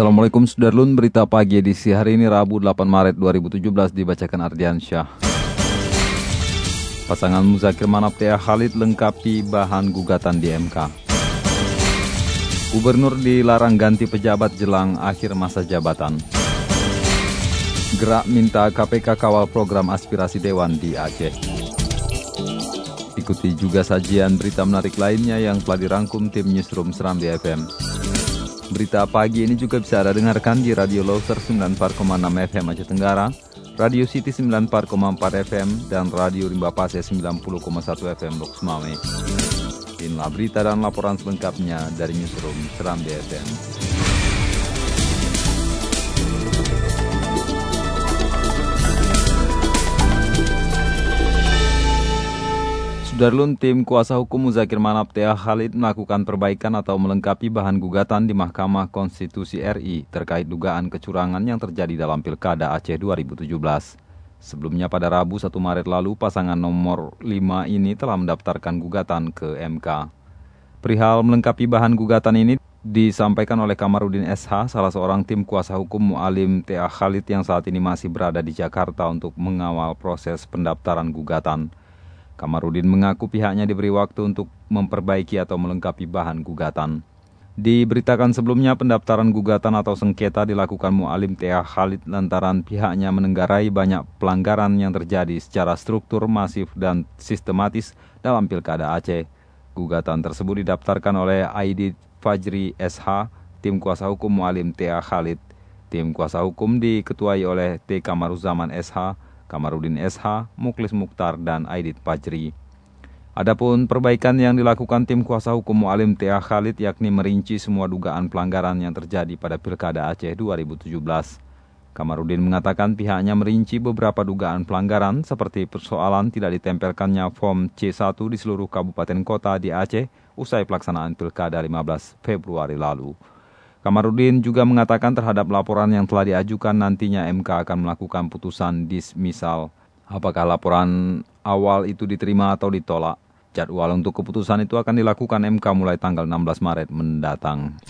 Assalamualaikum Sudarlun, berita pagi edisi hari ini Rabu 8 Maret 2017 dibacakan Ardian Syah. Pasangan Muzakir Manaptea Khalid lengkapi bahan gugatan di MK. Gubernur dilarang ganti pejabat jelang akhir masa jabatan. Gerak minta KPK kawal program aspirasi Dewan di Aceh. Ikuti juga sajian berita menarik lainnya yang telah dirangkum tim Newsroom Seram di FM. Berita pagi ini juga bisa Anda dengarkan di Radio Loser 94,6 FM Aceh Tenggara, Radio City 94,4 FM, dan Radio Rimba Pase 90,1 FM Lok Mame. Inilah berita dan laporan selengkapnya dari Newsroom Seram BFM. Sudarlun tim kuasa hukum Muzakir Manaptea Khalid melakukan perbaikan atau melengkapi bahan gugatan di Mahkamah Konstitusi RI terkait dugaan kecurangan yang terjadi dalam Pilkada Aceh 2017. Sebelumnya pada Rabu 1 Maret lalu pasangan nomor 5 ini telah mendaftarkan gugatan ke MK. Perihal melengkapi bahan gugatan ini disampaikan oleh Kamarudin SH, salah seorang tim kuasa hukum Mu'alim TA Khalid yang saat ini masih berada di Jakarta untuk mengawal proses pendaftaran gugatan. Kamarudin mengaku pihaknya diberi waktu untuk memperbaiki atau melengkapi bahan gugatan. Diberitakan sebelumnya pendaftaran gugatan atau sengketa dilakukan Mu'alim Tia Khalid lantaran pihaknya menenggarai banyak pelanggaran yang terjadi secara struktur, masif, dan sistematis dalam Pilkada Aceh. Gugatan tersebut didaftarkan oleh Aidit Fajri SH, tim kuasa hukum Mu'alim Tia Khalid. Tim kuasa hukum diketuai oleh T. Kamaruzaman SH, Kamarudin SH, Muklis Mukhtar, dan Aidit Pajri. Adapun perbaikan yang dilakukan tim kuasa hukum Mu'alim Tia Khalid yakni merinci semua dugaan pelanggaran yang terjadi pada Pilkada Aceh 2017. Kamarudin mengatakan pihaknya merinci beberapa dugaan pelanggaran seperti persoalan tidak ditempelkannya form C1 di seluruh kabupaten kota di Aceh usai pelaksanaan Pilkada 15 Februari lalu. Kamarudin juga mengatakan terhadap laporan yang telah diajukan nantinya MK akan melakukan putusan dismisal. Apakah laporan awal itu diterima atau ditolak? Jadwal untuk keputusan itu akan dilakukan MK mulai tanggal 16 Maret mendatang.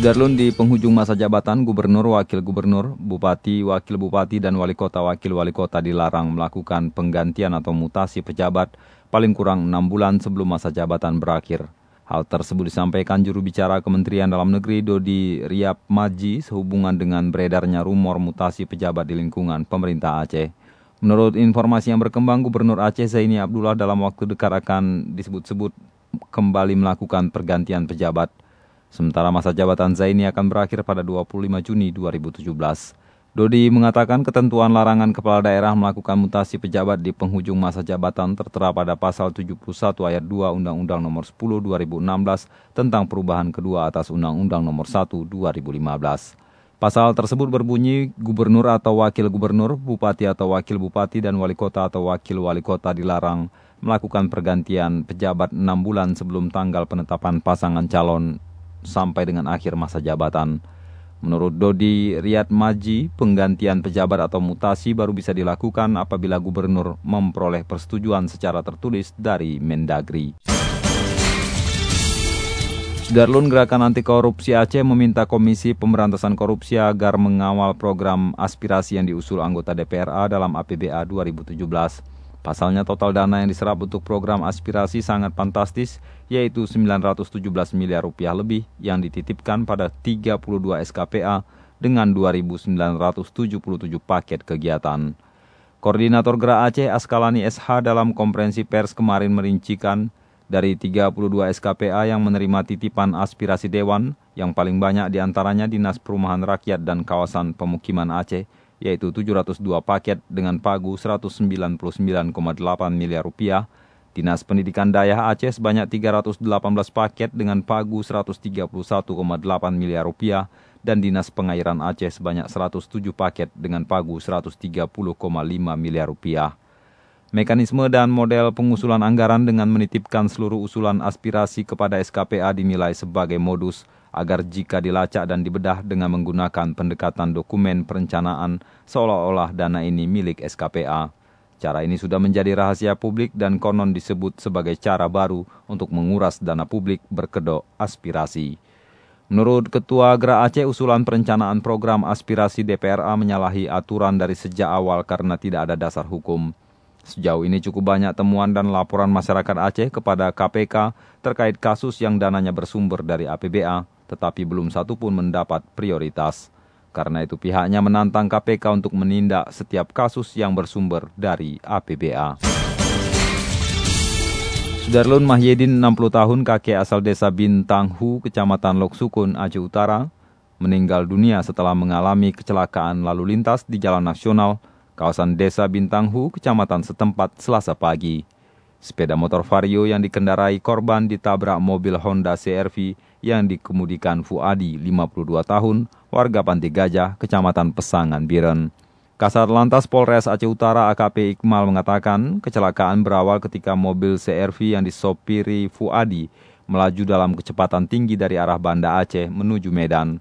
Sudarlun di penghujung masa jabatan Gubernur, Wakil Gubernur, Bupati, Wakil Bupati, dan Wali Kota, Wakil Wali Kota dilarang melakukan penggantian atau mutasi pejabat paling kurang 6 bulan sebelum masa jabatan berakhir. Hal tersebut disampaikan juru bicara Kementerian Dalam Negeri Dodi Riap Maji sehubungan dengan beredarnya rumor mutasi pejabat di lingkungan pemerintah Aceh. Menurut informasi yang berkembang, Gubernur Aceh Zaini Abdullah dalam waktu dekat akan disebut-sebut kembali melakukan pergantian pejabat. Sementara masa jabatan Zaini akan berakhir pada 25 Juni 2017. Dodi mengatakan ketentuan larangan kepala daerah melakukan mutasi pejabat di penghujung masa jabatan tertera pada pasal 71 ayat 2 Undang-Undang Nomor 10 2016 tentang perubahan kedua atas Undang-Undang Nomor 1 2015. Pasal tersebut berbunyi gubernur atau wakil gubernur, bupati atau wakil bupati dan wali kota atau wakil wali kota dilarang melakukan pergantian pejabat 6 bulan sebelum tanggal penetapan pasangan calon sampai dengan akhir masa jabatan. Menurut Dodi Riyad Maji, penggantian pejabat atau mutasi baru bisa dilakukan apabila gubernur memperoleh persetujuan secara tertulis dari Mendagri. Sudarlun Gerakan Anti Korupsi Aceh meminta Komisi Pemberantasan Korupsi agar mengawal program aspirasi yang diusul anggota DPRA dalam APBA 2017. Pasalnya total dana yang diserap untuk program aspirasi sangat fantastis, yaitu 917 miliar rupiah lebih yang dititipkan pada 32 SKPA dengan 2.977 paket kegiatan. Koordinator Gerak Aceh Askalani SH dalam konferensi pers kemarin merincikan dari 32 SKPA yang menerima titipan aspirasi Dewan, yang paling banyak di antaranya Dinas Perumahan Rakyat dan Kawasan Pemukiman Aceh, yaitu 702 paket dengan pagu 199,8 miliar rupiah Dinas Pendidikan Daya Aceh sebanyak 318 paket dengan pagu 131,8 miliar rupiah dan Dinas Pengairan Aceh sebanyak 107 paket dengan pagu 130,5 miliar rupiah. Mekanisme dan model pengusulan anggaran dengan menitipkan seluruh usulan aspirasi kepada SKPA dinilai sebagai modus agar jika dilacak dan dibedah dengan menggunakan pendekatan dokumen perencanaan seolah-olah dana ini milik SKPA. Cara ini sudah menjadi rahasia publik dan konon disebut sebagai cara baru untuk menguras dana publik berkedok aspirasi. Menurut Ketua Gerak Aceh, usulan perencanaan program aspirasi DPRA menyalahi aturan dari sejak awal karena tidak ada dasar hukum. Sejauh ini cukup banyak temuan dan laporan masyarakat Aceh kepada KPK terkait kasus yang dananya bersumber dari APBA, tetapi belum satu pun mendapat prioritas. Karena itu pihaknya menantang KPK untuk menindak setiap kasus yang bersumber dari APBA. Sudarlun Mahyedin 60 tahun kakek asal desa Bintang Hu, kecamatan Loksukun, Aceh Utara, meninggal dunia setelah mengalami kecelakaan lalu lintas di jalan nasional kawasan desa Bintang Hu, kecamatan setempat selasa pagi. Sepeda motor Vario yang dikendarai korban ditabrak mobil Honda CRV yang dikemudikan Fuadi, 52 tahun, warga Panti Gajah, Kecamatan Pesangan, Biren. Kasat Lantas Polres Aceh Utara AKP Iqmal mengatakan kecelakaan berawal ketika mobil CRV yang disopiri Fuadi melaju dalam kecepatan tinggi dari arah Banda Aceh menuju Medan.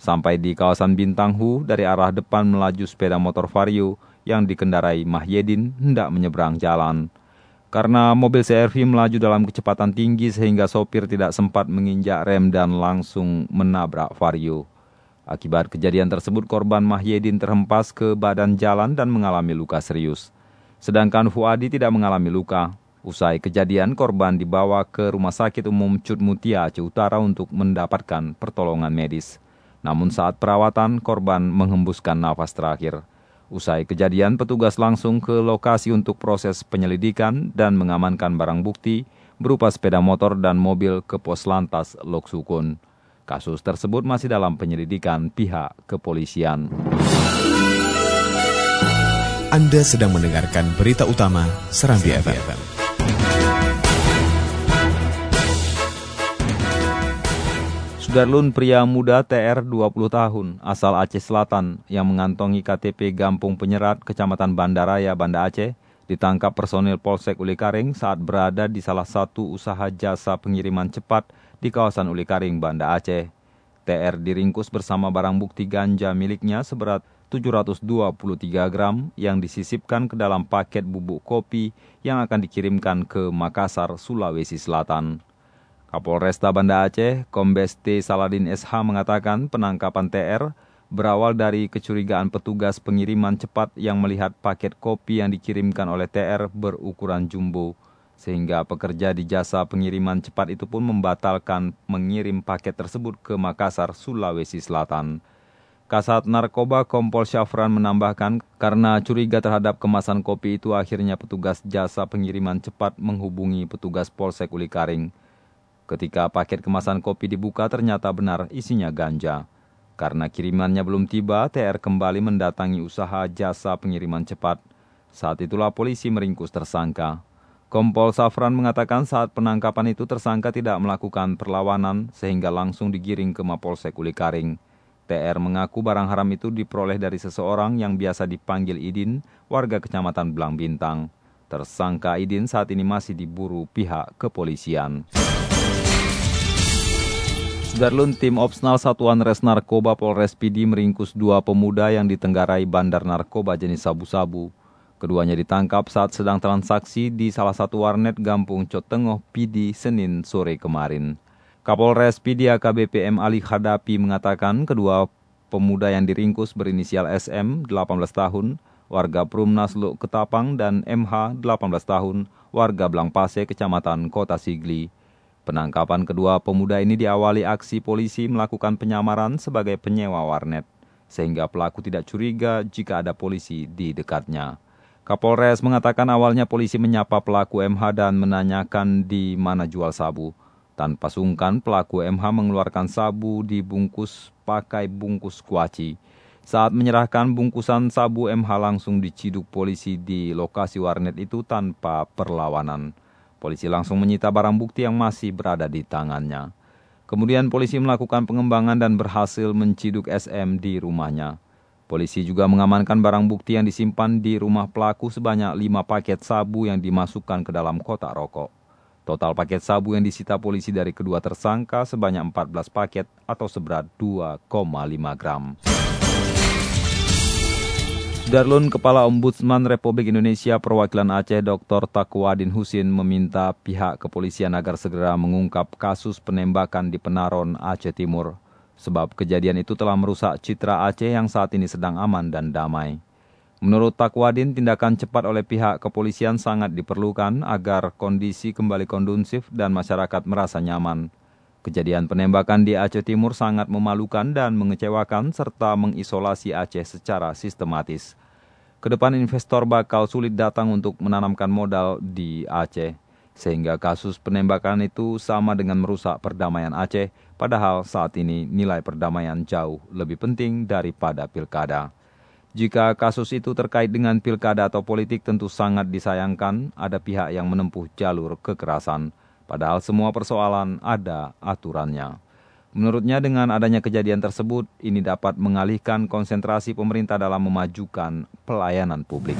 Sampai di kawasan Bintang Hu, dari arah depan melaju sepeda motor Vario yang dikendarai Mahyedin hendak menyeberang jalan. Karena mobil CRV melaju dalam kecepatan tinggi sehingga sopir tidak sempat menginjak rem dan langsung menabrak Vario. Akibat kejadian tersebut korban Mahyedin terhempas ke badan jalan dan mengalami luka serius. Sedangkan Fuadi tidak mengalami luka. Usai kejadian, korban dibawa ke Rumah Sakit Umum Cut Mutia Aceh Utara untuk mendapatkan pertolongan medis. Namun saat perawatan, korban menghembuskan nafas terakhir. Usai kejadian, petugas langsung ke lokasi untuk proses penyelidikan dan mengamankan barang bukti berupa sepeda motor dan mobil ke pos lantas Loksukun. Kasus tersebut masih dalam penyelidikan pihak kepolisian. Anda sedang mendengarkan berita utama Serambi FM. Sudarlun pria muda TR 20 tahun asal Aceh Selatan yang mengantongi KTP Gampung Penyerat, Kecamatan Bandaraya, Banda Aceh, ditangkap personil Polsek Ulikaring saat berada di salah satu usaha jasa pengiriman cepat di kawasan Ulikaring, Banda Aceh. TR diringkus bersama barang bukti ganja miliknya seberat 723 gram yang disisipkan ke dalam paket bubuk kopi yang akan dikirimkan ke Makassar, Sulawesi Selatan. Kapolresta Banda Aceh, Kombes T. Saladin SH mengatakan penangkapan TR berawal dari kecurigaan petugas pengiriman cepat yang melihat paket kopi yang dikirimkan oleh TR berukuran jumbo, sehingga pekerja di jasa pengiriman cepat itu pun membatalkan mengirim paket tersebut ke Makassar, Sulawesi Selatan. Kasat Narkoba Kompol Syafran menambahkan karena curiga terhadap kemasan kopi itu akhirnya petugas jasa pengiriman cepat menghubungi petugas Polsek Ulikaring. Ketika paket kemasan kopi dibuka ternyata benar isinya ganja. Karena kirimannya belum tiba, TR kembali mendatangi usaha jasa pengiriman cepat. Saat itulah polisi meringkus tersangka. Kompol Safran mengatakan saat penangkapan itu tersangka tidak melakukan perlawanan sehingga langsung digiring ke Mapolsek Ulikaring. TR mengaku barang haram itu diperoleh dari seseorang yang biasa dipanggil Idin, warga kecamatan Belang Bintang. Tersangka Idin saat ini masih diburu pihak kepolisian. Sudarlun tim Opsnal Satuan Res Narkoba Polres Pidi meringkus dua pemuda yang ditenggarai bandar narkoba jenis sabu-sabu. Keduanya ditangkap saat sedang transaksi di salah satu warnet Gampung Cotengoh Pidi Senin sore kemarin. Kapolres Pidi AKBP M. Ali Khadapi mengatakan kedua pemuda yang diringkus berinisial SM 18 tahun, warga Prumnas Luk Ketapang dan MH 18 tahun, warga Blangpase, Kecamatan Kota Sigli. Penangkapan kedua pemuda ini diawali aksi polisi melakukan penyamaran sebagai penyewa warnet, sehingga pelaku tidak curiga jika ada polisi di dekatnya. Kapolres mengatakan awalnya polisi menyapa pelaku MH dan menanyakan di mana jual sabu. Tanpa sungkan, pelaku MH mengeluarkan sabu dibungkus pakai bungkus kuaci. Saat menyerahkan bungkusan sabu MH langsung diciduk polisi di lokasi warnet itu tanpa perlawanan. Polisi langsung menyita barang bukti yang masih berada di tangannya. Kemudian polisi melakukan pengembangan dan berhasil menciduk SM di rumahnya. Polisi juga mengamankan barang bukti yang disimpan di rumah pelaku sebanyak 5 paket sabu yang dimasukkan ke dalam kotak rokok. Total paket sabu yang disita polisi dari kedua tersangka sebanyak 14 paket atau seberat 2,5 gram. Darlun Kepala Ombudsman Republik Indonesia Perwakilan Aceh Dr. Takwadin Husin meminta pihak kepolisian agar segera mengungkap kasus penembakan di Penaron, Aceh Timur. Sebab kejadian itu telah merusak citra Aceh yang saat ini sedang aman dan damai. Menurut Takwadin, tindakan cepat oleh pihak kepolisian sangat diperlukan agar kondisi kembali kondusif dan masyarakat merasa nyaman. Kejadian penembakan di Aceh Timur sangat memalukan dan mengecewakan serta mengisolasi Aceh secara sistematis. Ke depan investor bakal sulit datang untuk menanamkan modal di Aceh, sehingga kasus penembakan itu sama dengan merusak perdamaian Aceh, padahal saat ini nilai perdamaian jauh lebih penting daripada pilkada. Jika kasus itu terkait dengan pilkada atau politik tentu sangat disayangkan ada pihak yang menempuh jalur kekerasan. Padahal semua persoalan ada aturannya. Menurutnya dengan adanya kejadian tersebut, ini dapat mengalihkan konsentrasi pemerintah dalam memajukan pelayanan publik.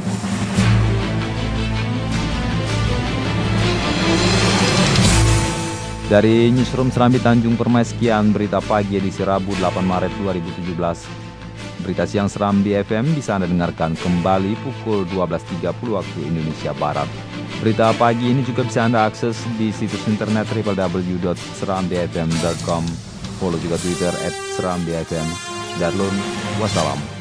Dari Newsroom Serambi Tanjung Permai, sekian berita pagi edisi Rabu 8 Maret 2017. Berita siang Serambi FM bisa Anda dengarkan kembali pukul 12.30 waktu Indonesia Barat. Berita pagi ini juga bisa Anda akses di situs internet www.serambifm.com. Follow juga Twitter at Serambi FM. Darlun, wassalam.